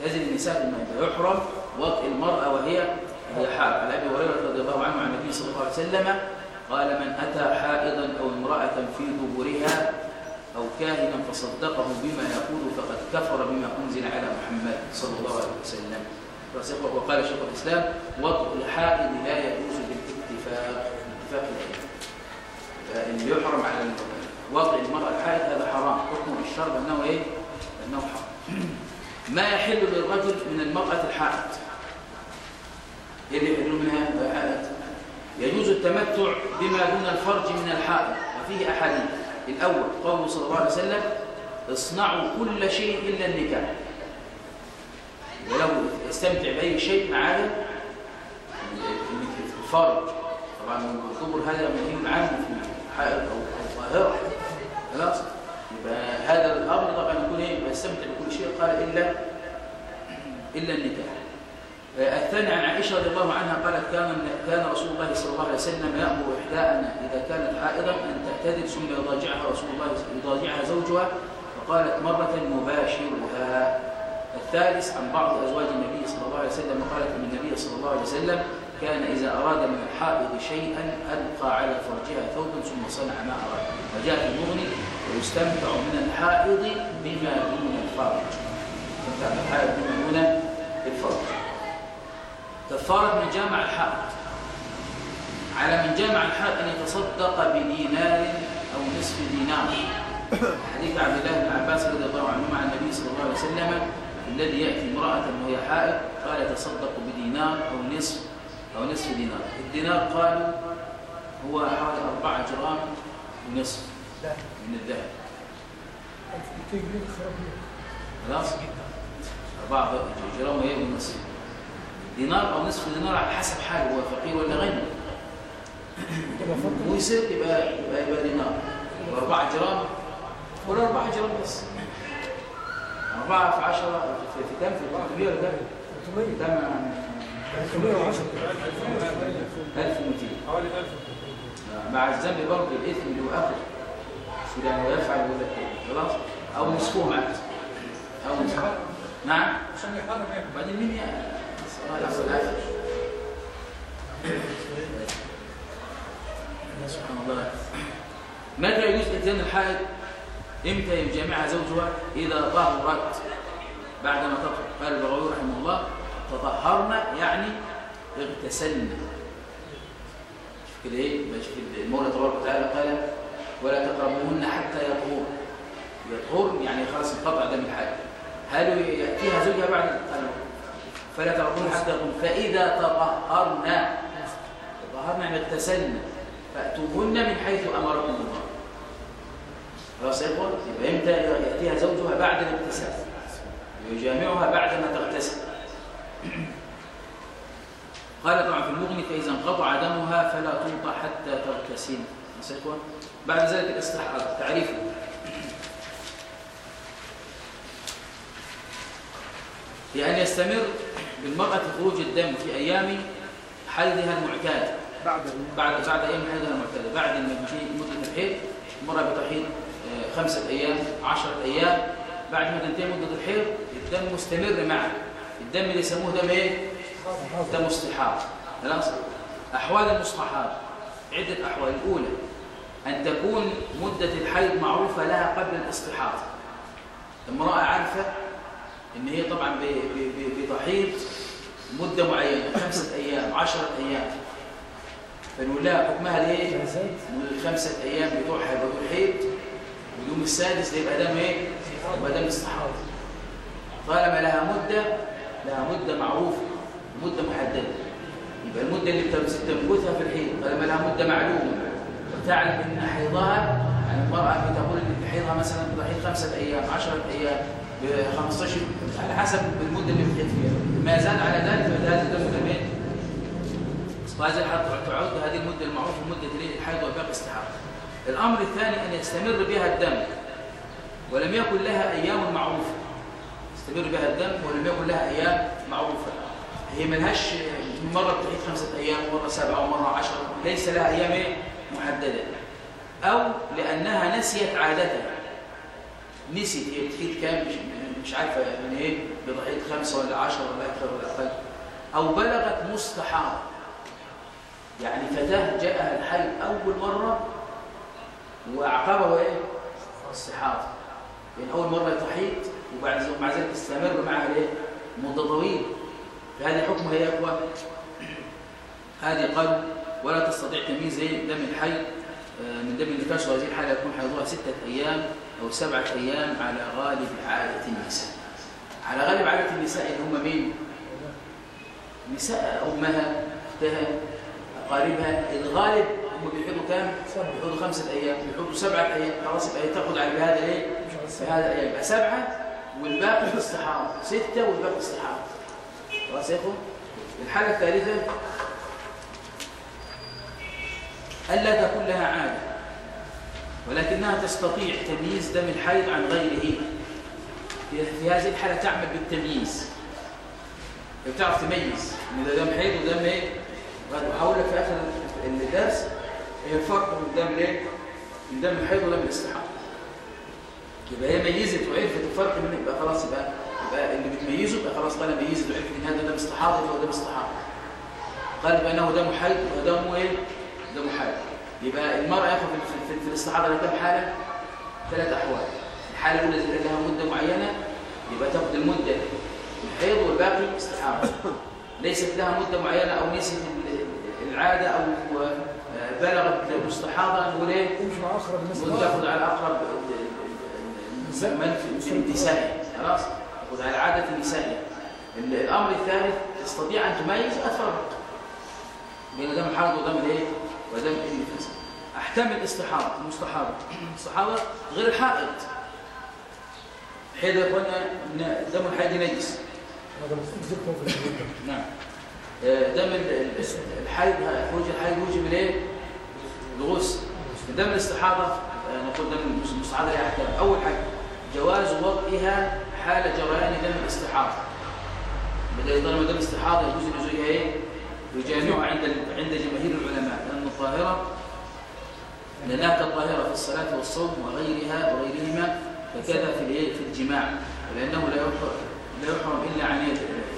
اعتزل النساء في المحيط. يحرم وطئ المرأة وهي هي حائض عن أبي هريرة رضي الله عنه عن النبي صلى الله عليه وسلم قال من أتى حائضا أو امرأة في دبرها أو كاهنا فصدقه بما يقول فقد كفر بما أنزل على محمد صلى الله عليه وسلم. وقال شيخ الإسلام وطئ الحائض لا يجوز بالاتفاق. اتفاق الأئمة اللي يحرم على وضع المرأة الحائض هذا حرام. حكم الشرع أنه إيه؟ أنه حرام. ما يحل للرجل من المرأة الحائض. إيه اللي يحل منها؟ الحائض. يجوز التمتع بما دون الفرج من الحائض. وفيه أحاديث. الأول قوله صلى الله عليه وسلم اصنعوا كل شيء إلا النكاح. ولو استمتع بأي شيء ما عدا الفرج. طبعا الدبر هذا مهم عنه في حائض أو ظاهرة خلاص؟ يبقى هذا الأمر طبعا يكون إيه؟ يستمتع بكل شيء قال إلا إلا النكاح. الثاني عن عائشة رضي الله عنها قالت كان كان رسول الله صلى الله عليه وسلم يأمر إحداءنا إذا كانت حائضا أن تعتدل ثم يضاجعها رسول الله يضاجعها زوجها فقالت مرة مباشرها. الثالث عن بعض أزواج النبي صلى الله عليه وسلم قالت أن النبي صلى الله عليه وسلم كان إذا أراد من الحائض شيئا ألقى على فرجها ثوبا ثم صنع ما أراد. وجاء في المغني ويستمتع من الحائض بما دون الفرج. يستمتع من الحائض بما دون الفرج. كفارة من جامع الحائض. على من جامع الحائض أن يتصدق بدينار أو نصف دينار. حديث عبد الله بن عباس رضي الله عنهما عن النبي صلى الله عليه وسلم الذي يأتي امرأة وهي حائض قال تصدق بدينار أو نصف أو نصف دينار. الدينار قالوا هو حوالي أربعة جرام ونصف من الذهب. خلاص؟ أربعة جرام وهي ونصف. دينار أو نصف دينار على حسب حاله هو فقير ولا غني. ويصير يبقى يبقى, يبقى دينار. وأربعة جرام؟ ولا أربعة جرام بس. أربعة في عشرة في, في كم؟ في 300 ولا كم؟ 300 ده 310 1200 حوالي 1000 مع الذنب برضه الإثم اللي هو أخذ يعني ويفعل ولا خلاص؟ أو نصفه معك. أو نصفه نعم؟ عشان يحرم وبعدين مين سبحان الله. متى يجوز اتيان الحائض؟ إمتى يجامعها زوجها؟ إذا طهرت بعدما تطهر قال البغوي رحمه الله تطهرن يعني اغتسلن. شوف كده إيه؟ المولى تبارك وتعالى قال ولا تقربوهن حتى يطهر يطهر يعني خلاص انقطع دم الحائض. هل يأتيها زوجها بعد؟ قال فلا تقربوهن حتى يطهر فإذا تطهرن تطهرن يعني اغتسلن. فأتوهن من حيث أمركم الله. خلاص يا إخوان؟ يبقى إمتى يأتيها زوجها بعد الاغتسال؟ ويجامعها بعدما تغتسل. قال طبعا في المغني فإذا انقطع دمها فلا تنطى حتى تغتسل بعد ذلك الاستحقاق تعريفه. بأن يستمر بالمرأة خروج الدم في أيام حيضها المعتاد. بعد. بعد بعد أيام حيضها المعتادة بعد ما تنتهي مدة الحيض المرأة بتحيض آه، خمسة أيام عشرة أيام. بعد ما تنتهي مدة الحيض الدم مستمر معه. الدم اللي يسموه دم إيه؟ دم استحاض خلاص؟ أحوال المستحاض عدة أحوال. الأولى أن تكون مدة الحيض معروفة لها قبل الاستحاض. امرأة عارفة إن هي طبعا بتحيض مدة معينة خمسة أيام عشرة أيام. فنقول لها حكمها ليه؟ الخمسة أيام بتوع حيض الحيض واليوم السادس يبقى دم إيه؟ يبقى دم استحاضة طالما لها مدة لها مدة معروفة مدة محددة يبقى المدة اللي بتمكثها في الحيض طالما لها مدة معلومة وتعلم إن حيضها يعني المرأة بتقول إن حيضها مثلا بتحيض خمسة أيام 10 أيام ب 15 على حسب المدة اللي بتحيض فيها ما زاد على ذلك فهذا الدم دم؟ وهذا حتى تعد هذه المدة المعروفة مدة؟ الحيض والباقي استحاضة الأمر الثاني أن يستمر بها الدم ولم يكن لها أيام معروفة يستمر بها الدم ولم يكن لها أيام معروفة. هي ملهاش مرة بتعيد خمسة أيام ومرة سبعة ومرة عشرة ليس لها أيام إيه؟ محددة. أو لأنها نسيت عادتها. نسيت هي بتعيد كام؟ مش, مش عارفة يعني إيه؟ بتعيد خمسة ولا عشرة ولا أكثر ولا أقل. أو بلغت مستحاضة يعني فتاة جاءها الحي أول مرة وأعقبه إيه؟ استحاضة يعني أول مرة تحيض وبعد مع ذلك تستمر معها إيه؟ مدة طويلة فهذه حكمها يا اخوان هذه قالوا ولا تستطيع تمييز دم الحي آه، من دم النفاس وهذه الحالة يكون حيضها ستة أيام أو سبعة أيام على غالب عادة النساء على غالب عادة النساء اللي هم مين؟ نساء أمها أختها أقاربها الغالب هم بيحيضوا كام؟ بيحيضوا خمسة أيام بيحيضوا سبعة أيام خلاص يبقى هي تاخد على بهذا إيه؟ بهذا الأيام يبقى سبعة والباقي استحاضة ستة والباقي استحاضة خلاص يا إخوة؟ الحالة الثالثة ألا تكون لها عادة ولكنها تستطيع تمييز دم الحيض عن غيره. في في هذه الحالة تعمل بالتمييز. بتعرف تميز ان ده دم حيض ودم إيه؟ وهقول لك في آخر الدرس إيه الفرق بين دم الايه من دم الحيض ودم الاستحاضه يبقى هي ميزت وعرفت الفرق منه يبقى خلاص يبقى يبقى اللي بتميزه يبقى خلاص طالما ميزت وعرفت إن هذا دم استحاضه يبقى دم استحاضه قال بانه دم حيض ودمه إيه دم حيض يبقى المرأة ياخد في, في, في الاستحاضة كم حالة؟ ثلاث أحوال الحالة الأولى إذا لها مدة معينة يبقى تاخد المدة الحيض والباقي استحاضة ليست لها مدة معينة أو نسيت العادة أو بلغت مستحاضة نقول إيه؟ تاخد على أقرب من في النساء. خلاص؟ تاخد على عادة النساء. الأمر الثالث تستطيع أن تميز وتفرق بين دم الحيض ودم الإيه؟ ودم النفاس احكام الاستحاضه المستحاضه الاستحاضه غير الحائض حيض يا اخوانا دم الحيض نجس. نعم. آه، دم ال- ال- الحيض خروج الحيض يوجب الايه الغسل دم الاستحاضه آه، نقول دم المستحاضه لها احكام أول حاجة. جواز وضعها حال جريان دم الاستحاضة. بدل طالما دم الاستحاضة يجوز لزوجها إيه؟ يجامعها عند عند جماهير العلماء لأن الطاهره لأنها كالطاهرة في الصلاة والصوم وغيرها وغيرهما فكذا في في الجماع. ولأنه لا يحرم لا يحرم إلا عن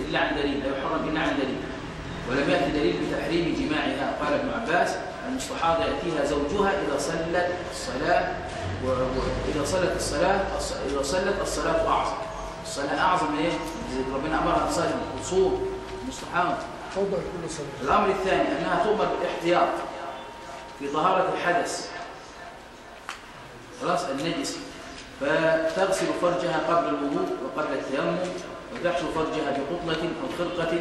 إلا عن دليل لا يحرم إلا عن دليل. ولم يأتي دليل بتحريم جماعها. قال ابن عباس المستحاضة يأتيها زوجها إذا صلت الصلاة و- وإذا صلت الصلاة الص- إذا صلت الصلاة أعظم. الصلاة أعظم من إيه؟ ربنا أمرها بصلاة القصور المستحاضة توضع كل صلاة. الأمر الثاني أنها تؤمر بالاحتياط في طهارة الحدث. خلاص النجس. فتغسل فرجها قبل الوضوء وقبل التيمم وتحشو فرجها بقطنة أو خرقة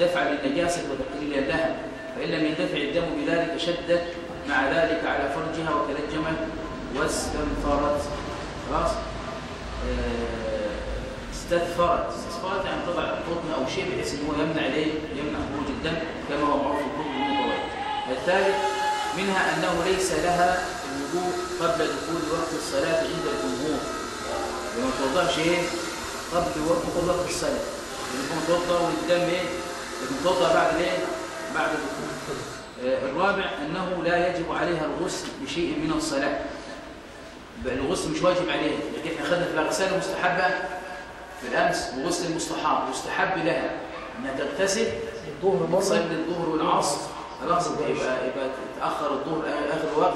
دفعا للنجاسة وتقليلا لها فإن لم يندفع الدم بذلك شدت مع ذلك على فرجها وتلجمت واستنفرت. خلاص؟ آه، استثفرت استثفرت يعني تضع قطن أو شيء بحيث أنه يمنع ليه يمنع خروج الدم كما هو معروف في الكتب المتواتر الثالث منها أنه ليس لها الوضوء قبل دخول وقت الصلاة عند الجمهور. لما توضعش إيه قبل وقت دخول وقت الصلاة. يكون توضع والدم إيه؟ توضع بعد إيه؟ بعد الدخول آه، الرابع أنه لا يجب عليها الغسل بشيء من الصلاة. بقى الغسل مش واجب عليها لكن إحنا خدنا في الأغسال المستحبة في الأمس بغسل المستحاض يستحب لها أنها تغتسل الظهر تصلي مره الظهر والعصر. خلاص يبقى يبقى تأخر الظهر آخر وقت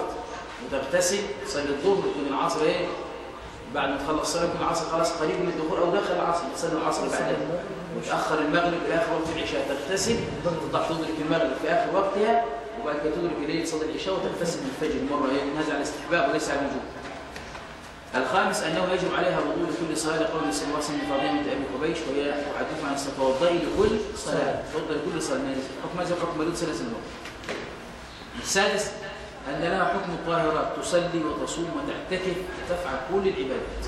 وتغتسل تصلي الظهر تكون العصر إيه؟ بعد ما تخلص صلاة يكون العصر خلاص قريب من الدخول أو داخل العصر تصلي العصر بعدها. وتأخر المغرب إلى آخر وقت العشاء تغتسل تضع تدرك المغرب في آخر وقتها وبعد كده تدرك الليل تصلي العشاء وتغتسل من الفجر مرة. إيه؟ هذا على الاستحباب وليس على الوجوب. الخامس أنه يجب عليها الوضوء لكل صلاة لقول صلى الله عليه وسلم لفاطمة بنت أبي قبيش وهي تحدث عن توضئي لكل صلاة. توضئي لكل صلاة. حكم هذا حكم مريض ثلاث الوقت السادس أن لها حكم الطاهرات تصلي وتصوم وتعتكف وتفعل كل العبادات.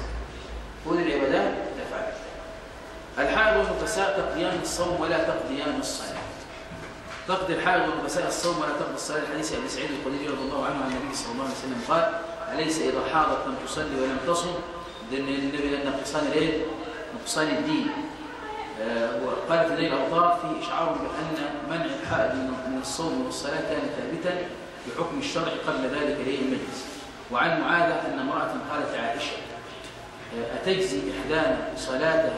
كل العبادات تفعل. الحائض والنفساء تقضيان الصوم ولا تقضيان الصلاة. تقضي الحائض والنفساء الصوم ولا تقضي الصلاة. الحديث أبي سعيد الخدري رضي الله عنه عن النبي صلى الله عليه وسلم قال أليس إذا حاضت لم تصلي ولم تصم النبي لأن نقصان الإيه؟ نقصان الدين. آه، وقال في نيل الأوطار في إشعار بأن منع الحائض من الصوم والصلاة كان ثابتا بحكم الشرع قبل ذلك إليه المجلس. وعن معاذة أن امرأة قالت عائشة آه، أتجزي إحدانا صلاتها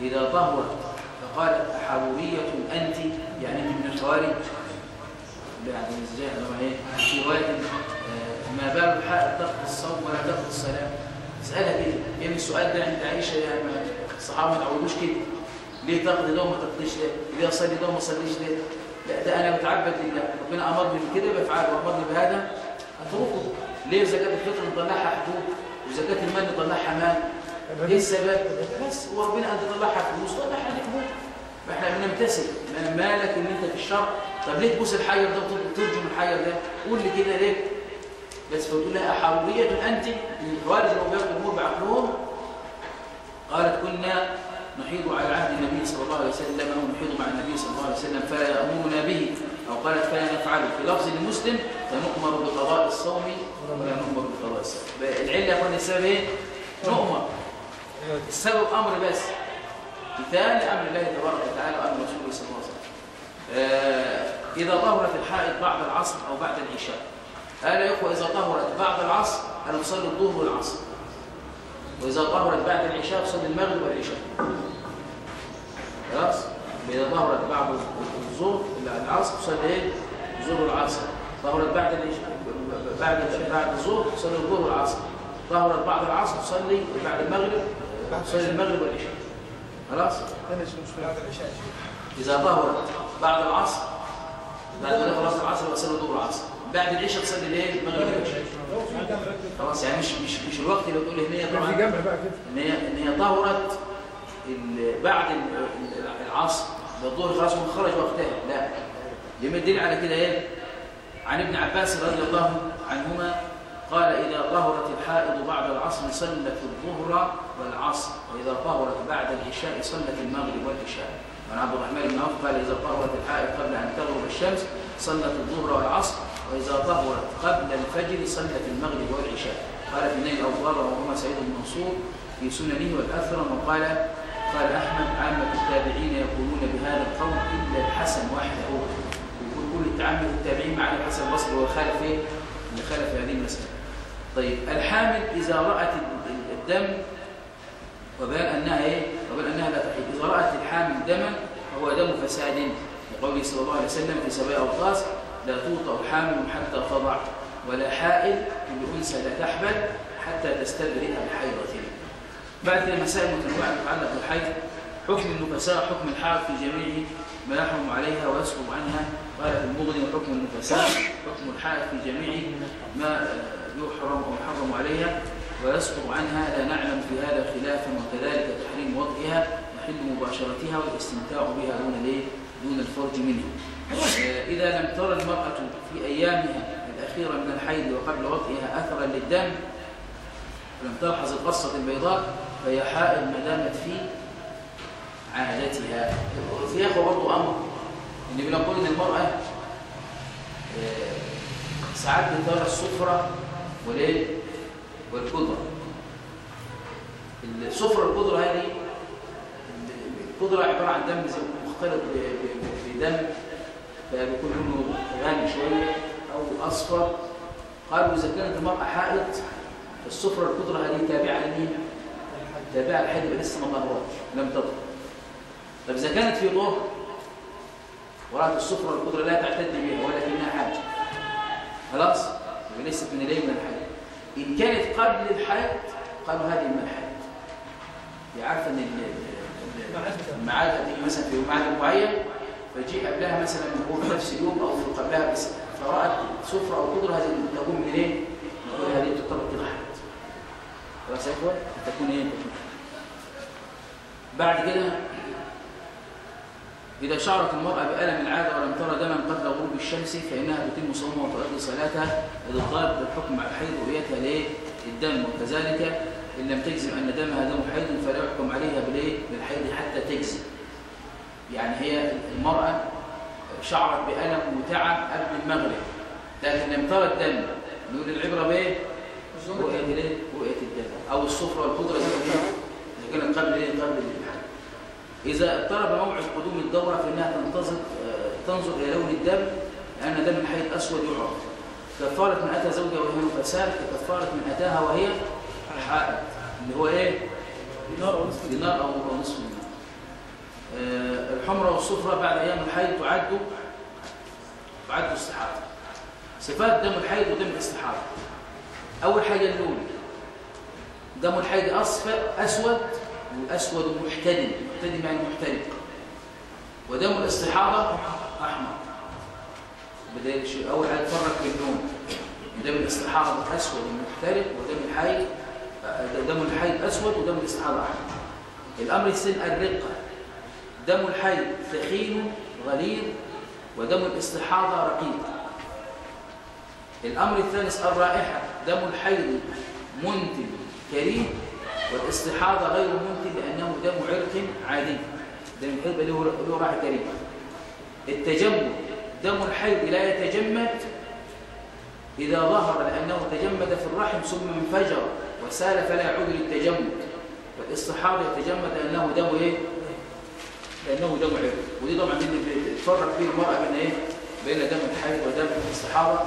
إذا طهرت؟ فقالت أحرورية أنت؟ يعني من الخوارج. إيه في رواية آه، ما بال الحائض تقضي الصوم ولا تقضي الصلاة؟ اسألها كده. يعني السؤال ده عند عائشة يعني ما- الصحابه ما تعودوش كده. ليه تقضي ده وما تقضيش ده؟ ليه أصلي ده وما أصليش ده؟ لا ده أنا بتعبد لله. ربنا أمرني بكده بفعله وأمرني بهذا أتركه. ليه زكاة الفطر نطلعها حدود وزكاة المال نطلعها مال؟ إيه السبب؟ بس وربنا قال تطلعها فلوس. طلعها لك حدود فاحنا بنمتثل. ما مالك إن أنت في الشر؟ طب ليه تبوس الحجر ده وترجم الحجر ده؟ قول لي كده ليه؟ بس فتقول لها من الخوارج لو بياخدوا الأمور بعقلهم. قالت كنا نحيض على عهد النبي صلى الله عليه وسلم ونحيض مع النبي صلى الله عليه وسلم فلا يأمرنا به أو قالت فلا نفعله في لفظ المسلم فنؤمر بقضاء الصوم ولا نؤمر بقضاء الصوم العلة اخوان السبب إيه؟ نؤمر. السبب أمر بس. مثال لأمر الله تبارك وتعالى وأمر رسوله صلى الله عليه وسلم. آه إذا طهرت الحائض بعد العصر أو بعد العشاء. قال يا إخوة إذا طهرت بعد العصر أنا أصلي الظهر والعصر. وإذا طهرت بعد العشاء تصلي المغرب والعشاء. خلاص؟ إذا طهرت بعد الظهر العصر تصلي إيه؟ الظهر والعصر. طهرت بعد العشاء بعد بعد الظهر تصلي الظهر والعصر. طهرت بعد العصر تصلي بعد المغرب تصلي المغرب والعشاء. خلاص؟ بعد العشاء إذا طهرت بعد العصر بعد ما خلاص العصر وصلي الظهر والعصر. بعد العشاء تصلي الايه المغرب والعشاء خلاص يعني مش مش مش الوقت اللي بتقول إن هي في طبعا إن هي إن هي ظهرت بعد ال- ال- العصر. الظهر خلاص خرج وقتها. لا. يبقى الدليل على كده إيه؟ عن ابن عباس رضي الله عنهما قال إذا طهرت الحائض بعد العصر صلت الظهر والعصر وإذا طهرت بعد العشاء صلت المغرب والعشاء. وعن عبد الرحمن بن عوف قال إذا طهرت الحائض قبل أن تغرب الشمس صلت الظهر والعصر وإذا طهرت قبل الفجر صلت المغرب والعشاء قال في النيل الأوطار وهما سعيد بن منصور في سننه والأثر وقال قال أحمد عامة التابعين يقولون بهذا القول إلا الحسن وحده ويقول كل التعامل التابعين مع الحسن البصري وخالف إيه؟ اللي خالف هذه المسألة طيب الحامل إذا رأت ال- ال- الدم وبان أنها إيه؟ وبان أنها لا تحيض إذا رأت الحامل دما فهو دم فساد لقوله صلى الله عليه وسلم في سبع أوقاص لا توطأ حامل حتى تضع ولا حائل لأنثى لا تحبل حتى تستبرئ بحيضة بعد كده مسائل متنوعة تتعلق بالحيض حكم النفساء حكم الحائض في جميع ما يحرم عليها ويسقط عنها. قال المغني وحكم النفساء حكم الحائض في جميع ما يحرم أو يحرم عليها ويسقط عنها. لا نعلم في هذا خلافا وكذلك تحريم وضعها وحل مباشرتها والاستمتاع بها دون الايه؟ دون الفرج منها. آه، إذا لم ترى المرأة في أيامها الأخيرة من الحيض وقبل وضعها أثرا للدم ولم تلحظ القصة البيضاء فهي حائض ما دامت في عادتها. في أخوة برضه أمر إن بنقول إن المرأة آه، ساعات بترى الصفرة والإيه؟ والقدرة. الصفرة والقدرة هذه القدرة عبارة عن دم زي مختلط بدم فبيكون لونه غامق شوية أو أصفر. قالوا إذا كانت المرأة حائض الصفرة والقدرة هذه تابعة لمين؟ تابعة لحد لسه ما طهرتش لم تطهر طب إذا كانت في طهر ورأت الصفرة والقدرة لا تعتد بها ولكنها حاجة. خلاص؟ يبقى ليست من الايه من الحيض. إن كانت قبل الحيض قالوا هذه من الحيض. هي عارفه ان هتيجي مثلا في ميعاد معين فجيء قبلها مثلا هو في نفس اليوم أو في قبلها بس فرأت سفرة أو قدره هذه تكون من إيه؟ نقول هذه تعتبر كده خلاص يا إخوان تكون إيه؟ بعد كده إذا شعرت المرأة بألم العادة ولم ترى دما قبل غروب الشمس فإنها تتم صومها وتؤدي صلاتها إذا طالب بالحكم على الحيض رؤيتها ليه؟ الدم وكذلك إن لم تجزم أن دمها دم حيض فلا يحكم عليها بالإيه؟ بالحيض حتى تجزم. يعني هي المرأة شعرت بألم وتعب قبل المغرب لكن لم ترى الدم نقول العبرة بإيه؟ رؤية الإيه؟ رؤية الدم أو الصفرة والخضرة إذا كانت قبل إيه؟ قبل الحيض. إذا اقترب موعد قدوم الدورة فإنها تنتظر آه، تنظر إلى لون الدم لأن دم الحيض أسود يعرف كفارة من أتى زوجها وهي نفساء كفارة من أتاها وهي حائض اللي هو إيه؟ دينار أو نصف دينار. أو نصف دينار. آه، الحمرة والصفرة بعد أيام الحيض تعد تعد استحاضة صفات دم الحيض ودم الاستحاضة أول حاجة اللون دم الحيض أصفر أسود والأسود محتدم. محتدم يعني محترق. ودم الاستحاضة أحمر. بداية الشيء أول حاجة تفرق باللون دم الاستحاضة أسود محترق ودم الحيض دم الحيض أسود ودم الاستحاضة أحمر الأمر الثاني الرقة. دم الحيض ثخين غليظ ودم الاستحاضة رقيق. الأمر الثالث الرائحة. دم الحيض منتن كريم والاستحاضة غير منتن لأنه دم عرق عادي. دم الحيض له راحة كريمة. التجمد. دم الحيض لا يتجمد إذا ظهر لأنه تجمد في الرحم ثم انفجر. وسال فلا يعود للتجمد. والاستحاضة يتجمد لأنه دم إيه؟ لأنه دم عرق ودي طبعا بتفرق فيه المرأة بين إيه؟ بين دم الحيض ودم الاستحاضة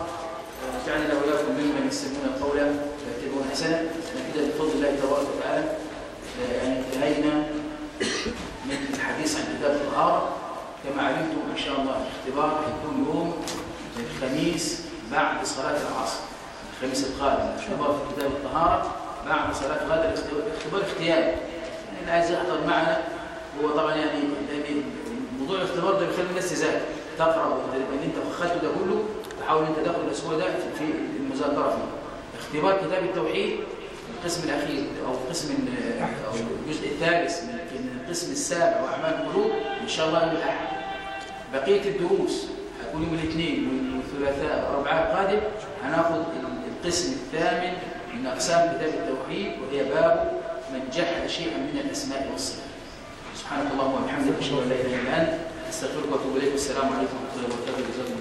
جعلنا له وإياكم ممن يستمعون القول فيتبعون حسنه كده بفضل الله تبارك وتعالى يعني انتهينا من الحديث عن كتاب الطهارة كما علمتم إن شاء الله الاختبار هيكون يوم الخميس بعد صلاة العصر. الخميس القادم. الاختبار في كتاب الطهارة بعد صلاة غدا الاختبار اختياري اللي عايز يحضر معنا هو طبعا يعني يعني موضوع الاختبار ده بيخلي الناس تذاكر تقرأ اللي أنت اخذته ده كله تحاول أنت تاخد الأسبوع ده في المذاكرة فيه. اختبار كتاب التوحيد القسم الأخير أو القسم أو الجزء الثالث من القسم السابع وأعمال القلوب إن شاء الله يوم الأحد. بقية الدروس هتكون يوم الاثنين والثلاثاء والأربعاء القادم هناخد القسم الثامن من أقسام كتاب التوحيد وهي باب من جحد شيئا من الأسماء والصفات. سبحانك اللهم وبحمدك أشهد أن لا إله إلا أنت أستغفرك وأتوب إليك والسلام عليكم ورحمة الله وبركاته.